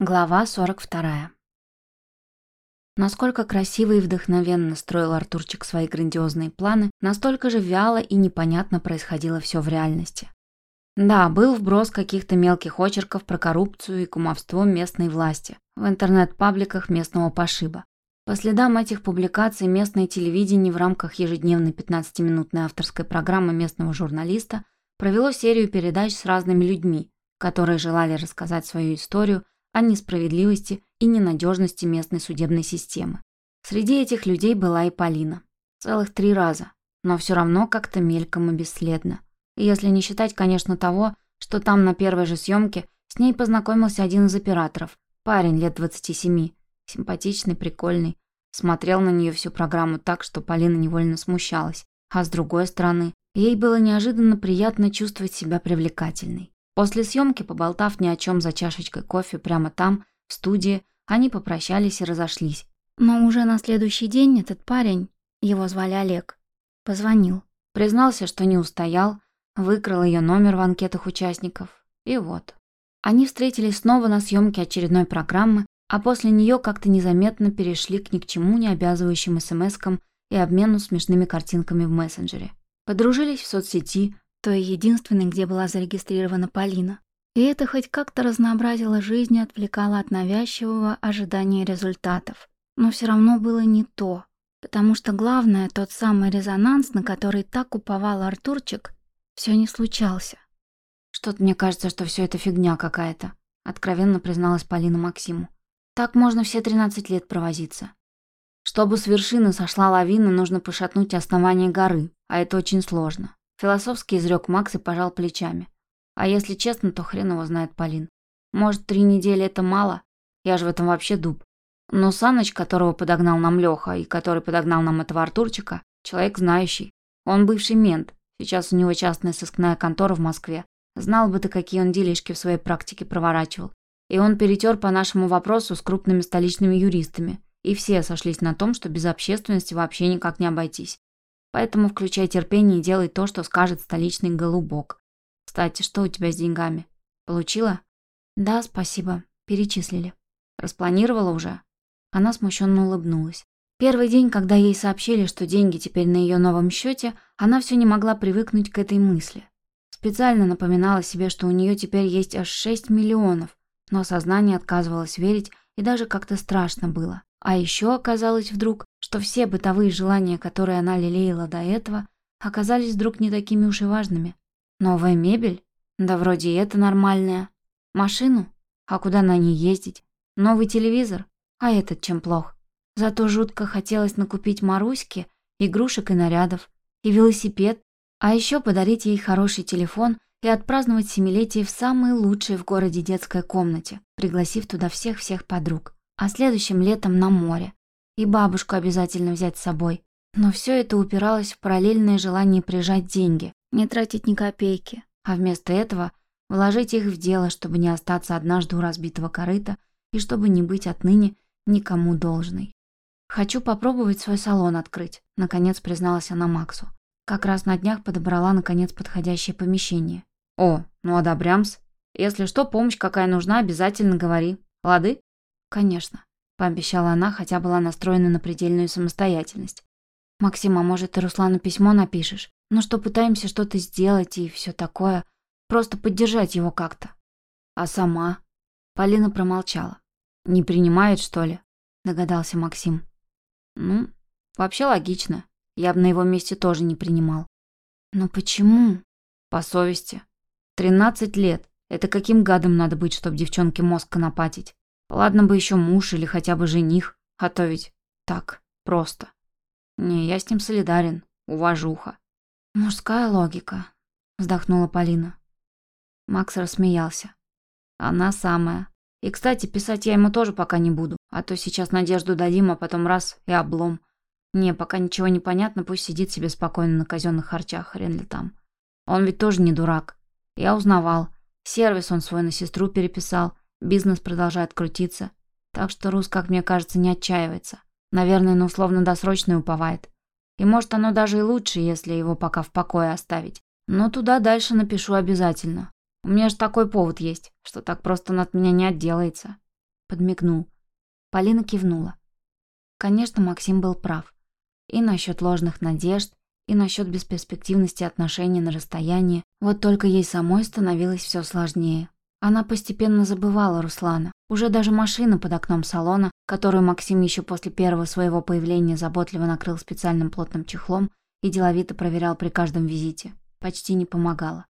Глава 42. Насколько красиво и вдохновенно строил Артурчик свои грандиозные планы, настолько же вяло и непонятно происходило все в реальности. Да, был вброс каких-то мелких очерков про коррупцию и кумовство местной власти в интернет-пабликах местного пошиба. По следам этих публикаций местное телевидение в рамках ежедневной 15-минутной авторской программы местного журналиста провело серию передач с разными людьми, которые желали рассказать свою историю о несправедливости и ненадежности местной судебной системы. Среди этих людей была и Полина. Целых три раза, но все равно как-то мельком и бесследно. И если не считать, конечно, того, что там на первой же съемке с ней познакомился один из операторов, парень лет 27, симпатичный, прикольный, смотрел на нее всю программу так, что Полина невольно смущалась. А с другой стороны, ей было неожиданно приятно чувствовать себя привлекательной. После съемки, поболтав ни о чем за чашечкой кофе прямо там, в студии, они попрощались и разошлись. Но уже на следующий день этот парень, его звали Олег, позвонил. Признался, что не устоял, выкрал ее номер в анкетах участников. И вот. Они встретились снова на съемке очередной программы, а после нее как-то незаметно перешли к ни к чему не обязывающим смс-кам и обмену смешными картинками в мессенджере. Подружились в соцсети, той единственной, где была зарегистрирована Полина. И это хоть как-то разнообразило жизнь и отвлекало от навязчивого ожидания результатов. Но все равно было не то, потому что главное, тот самый резонанс, на который так уповал Артурчик, все не случался. «Что-то мне кажется, что все это фигня какая-то», — откровенно призналась Полина Максиму. «Так можно все 13 лет провозиться. Чтобы с вершины сошла лавина, нужно пошатнуть основание горы, а это очень сложно. Философски изрек Макс и пожал плечами. А если честно, то хрен его знает Полин. Может, три недели это мало? Я же в этом вообще дуб. Но Саныч, которого подогнал нам Леха и который подогнал нам этого Артурчика, человек знающий. Он бывший мент. Сейчас у него частная сыскная контора в Москве. Знал бы ты, какие он делишки в своей практике проворачивал. И он перетер по нашему вопросу с крупными столичными юристами. И все сошлись на том, что без общественности вообще никак не обойтись. Поэтому включай терпение и делай то, что скажет столичный голубок. Кстати, что у тебя с деньгами? Получила? Да, спасибо. Перечислили. Распланировала уже? Она смущенно улыбнулась. Первый день, когда ей сообщили, что деньги теперь на ее новом счете, она все не могла привыкнуть к этой мысли. Специально напоминала себе, что у нее теперь есть аж 6 миллионов, но сознание отказывалось верить и даже как-то страшно было. А еще оказалось вдруг, что все бытовые желания, которые она лелеяла до этого, оказались вдруг не такими уж и важными. Новая мебель? Да вроде и это нормальная. Машину? А куда на ней ездить? Новый телевизор? А этот чем плох? Зато жутко хотелось накупить Маруське игрушек и нарядов, и велосипед, а еще подарить ей хороший телефон и отпраздновать семилетие в самой лучшей в городе детской комнате, пригласив туда всех-всех подруг а следующим летом на море. И бабушку обязательно взять с собой. Но все это упиралось в параллельное желание прижать деньги, не тратить ни копейки, а вместо этого вложить их в дело, чтобы не остаться однажды у разбитого корыта и чтобы не быть отныне никому должной. «Хочу попробовать свой салон открыть», — наконец призналась она Максу. Как раз на днях подобрала, наконец, подходящее помещение. «О, ну одобрямс. Если что, помощь какая нужна, обязательно говори. Лады?» «Конечно», — пообещала она, хотя была настроена на предельную самостоятельность. «Максим, а может, ты Руслану письмо напишешь? Ну что, пытаемся что-то сделать и все такое. Просто поддержать его как-то». «А сама?» Полина промолчала. «Не принимает, что ли?» — догадался Максим. «Ну, вообще логично. Я бы на его месте тоже не принимал». «Но почему?» «По совести. Тринадцать лет. Это каким гадом надо быть, чтобы девчонке мозг конопатить? Ладно бы еще муж или хотя бы жених, а то ведь так, просто. Не, я с ним солидарен, уважуха. Мужская логика, вздохнула Полина. Макс рассмеялся. Она самая. И, кстати, писать я ему тоже пока не буду, а то сейчас надежду дадим, а потом раз и облом. Не, пока ничего не понятно, пусть сидит себе спокойно на казенных харчах, хрен ли там. Он ведь тоже не дурак. Я узнавал. Сервис он свой на сестру переписал. Бизнес продолжает крутиться. Так что Рус, как мне кажется, не отчаивается. Наверное, на условно-досрочное уповает. И может оно даже и лучше, если его пока в покое оставить. Но туда дальше напишу обязательно. У меня же такой повод есть, что так просто он от меня не отделается. подмигнул. Полина кивнула. Конечно, Максим был прав. И насчет ложных надежд, и насчет бесперспективности отношений на расстоянии. Вот только ей самой становилось все сложнее. Она постепенно забывала Руслана. Уже даже машина под окном салона, которую Максим еще после первого своего появления заботливо накрыл специальным плотным чехлом и деловито проверял при каждом визите, почти не помогала.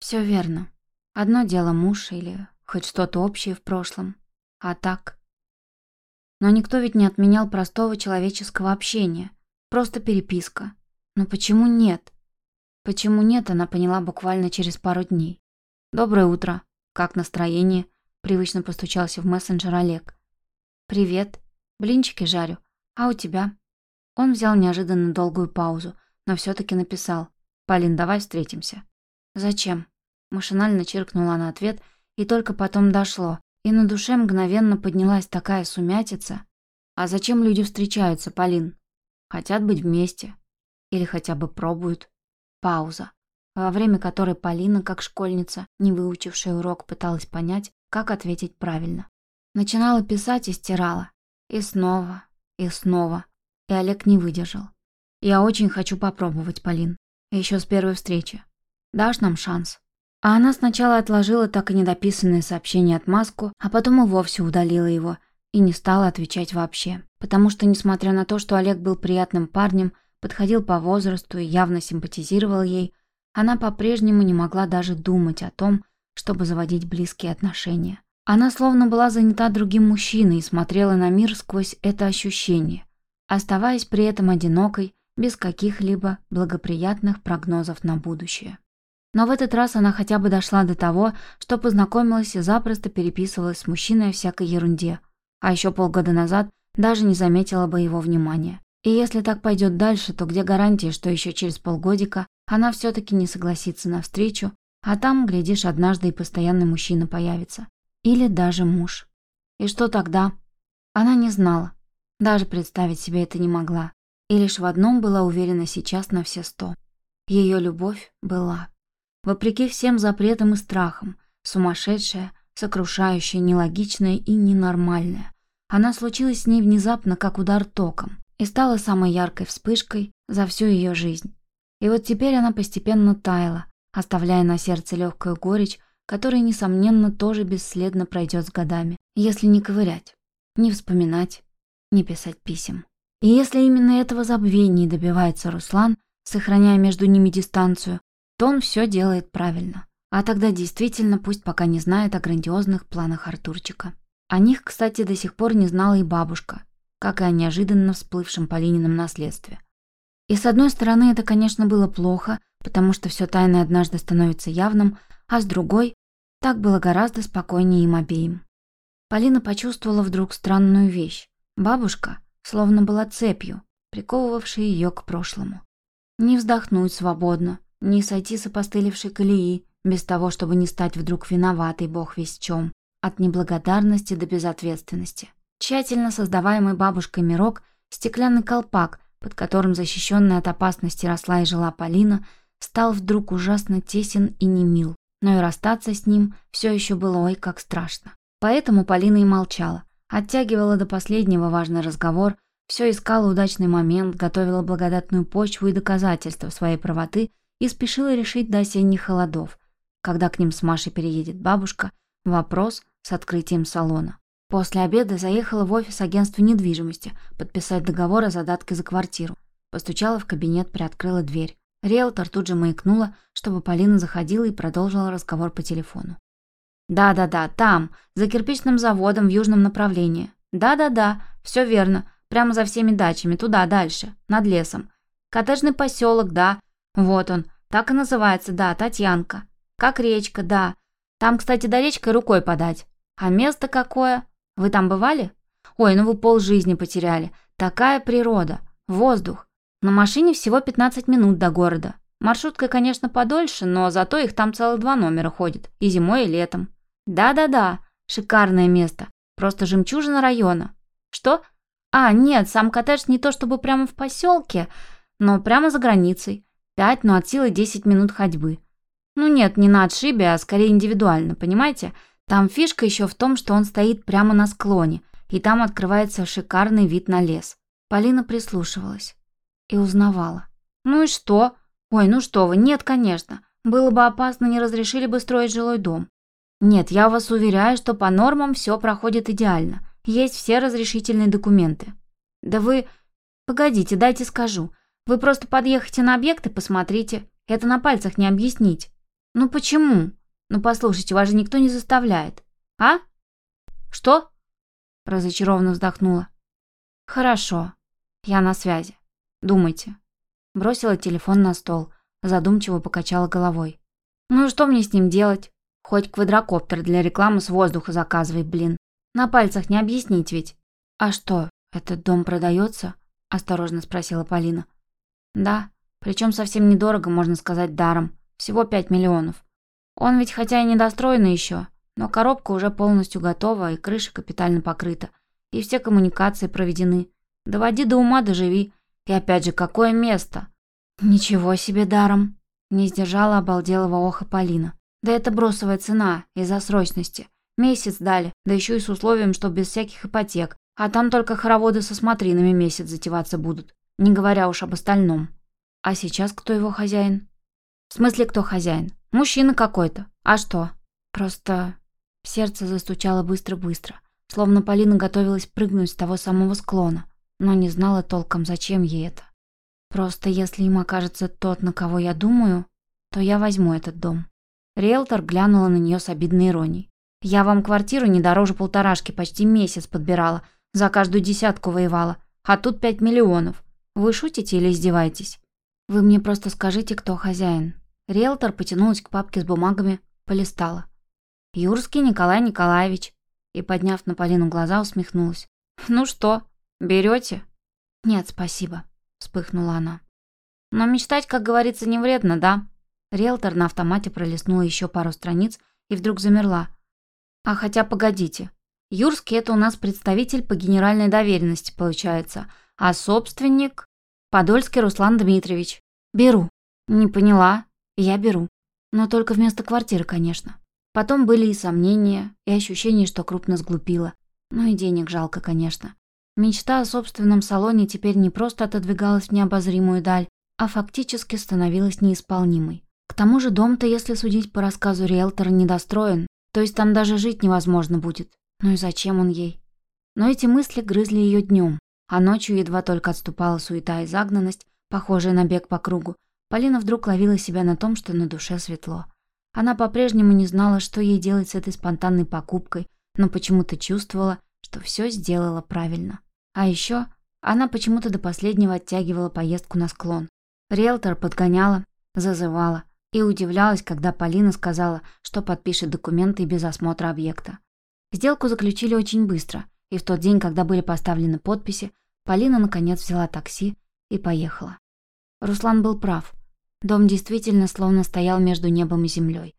Все верно. Одно дело муж или хоть что-то общее в прошлом. А так... Но никто ведь не отменял простого человеческого общения. Просто переписка. Но почему нет? Почему нет, она поняла буквально через пару дней. «Доброе утро», «Как настроение?» – привычно постучался в мессенджер Олег. «Привет. Блинчики жарю. А у тебя?» Он взял неожиданно долгую паузу, но все таки написал. «Полин, давай встретимся». «Зачем?» Машинально чиркнула на ответ, и только потом дошло. И на душе мгновенно поднялась такая сумятица. «А зачем люди встречаются, Полин? Хотят быть вместе. Или хотя бы пробуют». Пауза во время которой Полина, как школьница, не выучившая урок, пыталась понять, как ответить правильно. Начинала писать и стирала. И снова, и снова. И Олег не выдержал. «Я очень хочу попробовать, Полин. Еще с первой встречи. Дашь нам шанс?» А она сначала отложила так и недописанное сообщение отмазку, а потом и вовсе удалила его и не стала отвечать вообще. Потому что, несмотря на то, что Олег был приятным парнем, подходил по возрасту и явно симпатизировал ей, она по-прежнему не могла даже думать о том, чтобы заводить близкие отношения. Она словно была занята другим мужчиной и смотрела на мир сквозь это ощущение, оставаясь при этом одинокой, без каких-либо благоприятных прогнозов на будущее. Но в этот раз она хотя бы дошла до того, что познакомилась и запросто переписывалась с мужчиной о всякой ерунде, а еще полгода назад даже не заметила бы его внимания. И если так пойдет дальше, то где гарантия, что еще через полгодика она все-таки не согласится на встречу, а там, глядишь, однажды и постоянный мужчина появится. Или даже муж. И что тогда? Она не знала. Даже представить себе это не могла. И лишь в одном была уверена сейчас на все сто. Ее любовь была. Вопреки всем запретам и страхам, сумасшедшая, сокрушающая, нелогичная и ненормальная. Она случилась с ней внезапно, как удар током, и стала самой яркой вспышкой за всю ее жизнь. И вот теперь она постепенно таяла, оставляя на сердце легкую горечь, которая, несомненно, тоже бесследно пройдет с годами, если не ковырять, не вспоминать, не писать писем. И если именно этого забвения добивается Руслан, сохраняя между ними дистанцию, то он все делает правильно. А тогда действительно пусть пока не знает о грандиозных планах Артурчика. О них, кстати, до сих пор не знала и бабушка, как и о неожиданно всплывшем Полинином наследстве. И с одной стороны, это, конечно, было плохо, потому что все тайное однажды становится явным, а с другой, так было гораздо спокойнее им обеим. Полина почувствовала вдруг странную вещь. Бабушка словно была цепью, приковывавшей ее к прошлому. Не вздохнуть свободно, не сойти с опостылевшей колеи, без того, чтобы не стать вдруг виноватой бог весь чем, от неблагодарности до безответственности. Тщательно создаваемый бабушкой мирок, стеклянный колпак, под которым защищенная от опасности росла и жила Полина, стал вдруг ужасно тесен и немил, но и расстаться с ним все еще было ой как страшно. Поэтому Полина и молчала, оттягивала до последнего важный разговор, все искала удачный момент, готовила благодатную почву и доказательства своей правоты и спешила решить до осенних холодов, когда к ним с Машей переедет бабушка, вопрос с открытием салона. После обеда заехала в офис агентства недвижимости подписать договор о задатке за квартиру. Постучала в кабинет, приоткрыла дверь. Риэлтор тут же маякнула, чтобы Полина заходила и продолжила разговор по телефону. «Да-да-да, там, за кирпичным заводом в южном направлении. Да-да-да, все верно, прямо за всеми дачами, туда, дальше, над лесом. Коттеджный поселок, да, вот он, так и называется, да, Татьянка. Как речка, да. Там, кстати, до речкой рукой подать. А место какое? Вы там бывали? Ой, ну вы полжизни потеряли. Такая природа. Воздух. На машине всего 15 минут до города. Маршруткой, конечно, подольше, но зато их там целых два номера ходит. И зимой, и летом. Да-да-да, шикарное место. Просто жемчужина района. Что? А, нет, сам коттедж не то чтобы прямо в поселке, но прямо за границей. Пять, но от силы 10 минут ходьбы. Ну нет, не на отшибе, а скорее индивидуально, понимаете? Там фишка еще в том, что он стоит прямо на склоне, и там открывается шикарный вид на лес. Полина прислушивалась и узнавала. «Ну и что? Ой, ну что вы, нет, конечно. Было бы опасно, не разрешили бы строить жилой дом. Нет, я вас уверяю, что по нормам все проходит идеально. Есть все разрешительные документы. Да вы... Погодите, дайте скажу. Вы просто подъехайте на объект и посмотрите. Это на пальцах не объяснить. Ну почему? Ну послушайте, вас же никто не заставляет. А? Что? Разочарованно вздохнула. Хорошо. Я на связи. Думайте. Бросила телефон на стол, задумчиво покачала головой. Ну что мне с ним делать? Хоть квадрокоптер для рекламы с воздуха заказывай, блин. На пальцах не объяснить ведь. А что, этот дом продается? Осторожно спросила Полина. Да, причем совсем недорого, можно сказать, даром. Всего 5 миллионов. Он ведь хотя и недостроенный еще, но коробка уже полностью готова и крыша капитально покрыта. И все коммуникации проведены. Доводи до ума, доживи. И опять же, какое место? Ничего себе даром. Не сдержала обалделого оха Полина. Да это бросовая цена из-за срочности. Месяц дали, да еще и с условием, что без всяких ипотек. А там только хороводы со смотринами месяц затеваться будут. Не говоря уж об остальном. А сейчас кто его хозяин? В смысле, кто хозяин? Мужчина какой-то. А что? Просто... Сердце застучало быстро-быстро, словно Полина готовилась прыгнуть с того самого склона, но не знала толком, зачем ей это. Просто если им окажется тот, на кого я думаю, то я возьму этот дом. Риэлтор глянула на нее с обидной иронией. «Я вам квартиру не дороже полторашки почти месяц подбирала, за каждую десятку воевала, а тут пять миллионов. Вы шутите или издеваетесь? Вы мне просто скажите, кто хозяин, Риэлтор потянулась к папке с бумагами, полистала. «Юрский Николай Николаевич». И, подняв на Полину глаза, усмехнулась. «Ну что, берете?» «Нет, спасибо», — вспыхнула она. «Но мечтать, как говорится, не вредно, да?» Риэлтор на автомате пролистнула еще пару страниц и вдруг замерла. «А хотя, погодите. Юрский — это у нас представитель по генеральной доверенности, получается, а собственник — Подольский Руслан Дмитриевич. Беру». «Не поняла», я беру. Но только вместо квартиры, конечно. Потом были и сомнения, и ощущение, что крупно сглупила. Ну и денег жалко, конечно. Мечта о собственном салоне теперь не просто отодвигалась в необозримую даль, а фактически становилась неисполнимой. К тому же дом-то, если судить по рассказу риэлтора, недостроен, то есть там даже жить невозможно будет. Ну и зачем он ей? Но эти мысли грызли ее днем, а ночью едва только отступала суета и загнанность, похожая на бег по кругу, Полина вдруг ловила себя на том, что на душе светло. Она по-прежнему не знала, что ей делать с этой спонтанной покупкой, но почему-то чувствовала, что все сделала правильно. А еще она почему-то до последнего оттягивала поездку на склон. Риэлтор подгоняла, зазывала и удивлялась, когда Полина сказала, что подпишет документы без осмотра объекта. Сделку заключили очень быстро, и в тот день, когда были поставлены подписи, Полина наконец взяла такси и поехала. Руслан был прав. Дом действительно словно стоял между небом и землей.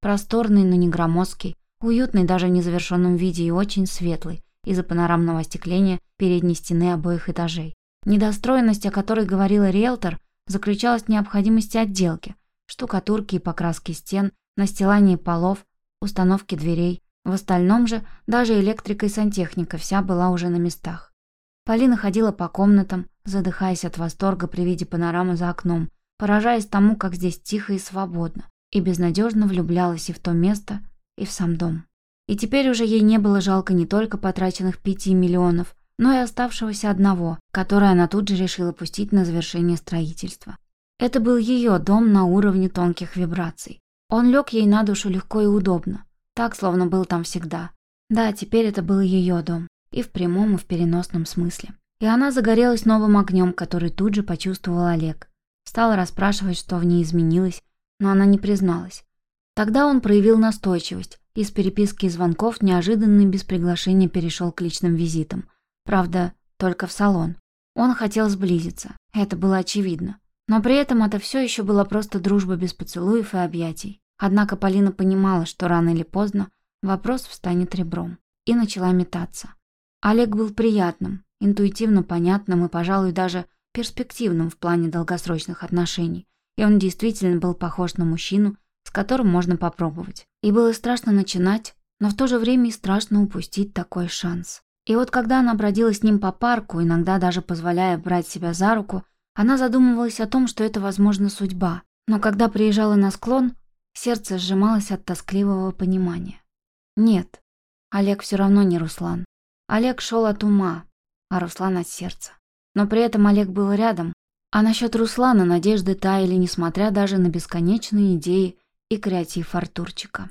Просторный, но не громоздкий, уютный даже в незавершенном виде и очень светлый из-за панорамного остекления передней стены обоих этажей. Недостроенность, о которой говорила риэлтор, заключалась в необходимости отделки, штукатурки и покраски стен, настилании полов, установки дверей. В остальном же даже электрика и сантехника вся была уже на местах. Полина ходила по комнатам, задыхаясь от восторга при виде панорамы за окном, поражаясь тому, как здесь тихо и свободно, и безнадежно влюблялась и в то место, и в сам дом. И теперь уже ей не было жалко не только потраченных пяти миллионов, но и оставшегося одного, который она тут же решила пустить на завершение строительства. Это был ее дом на уровне тонких вибраций. Он лег ей на душу легко и удобно, так, словно был там всегда. Да, теперь это был ее дом, и в прямом, и в переносном смысле. И она загорелась новым огнем, который тут же почувствовал Олег, Стала расспрашивать, что в ней изменилось, но она не призналась. Тогда он проявил настойчивость, из переписки и звонков неожиданно без приглашения перешел к личным визитам. Правда, только в салон. Он хотел сблизиться, это было очевидно. Но при этом это все еще была просто дружба без поцелуев и объятий. Однако Полина понимала, что рано или поздно вопрос встанет ребром. И начала метаться. Олег был приятным, интуитивно понятным и, пожалуй, даже перспективным в плане долгосрочных отношений, и он действительно был похож на мужчину, с которым можно попробовать. И было страшно начинать, но в то же время и страшно упустить такой шанс. И вот когда она бродила с ним по парку, иногда даже позволяя брать себя за руку, она задумывалась о том, что это, возможно, судьба. Но когда приезжала на склон, сердце сжималось от тоскливого понимания. Нет, Олег все равно не Руслан. Олег шел от ума, а Руслан от сердца. Но при этом Олег был рядом, а насчет Руслана надежды таяли, несмотря даже на бесконечные идеи и креатив Артурчика.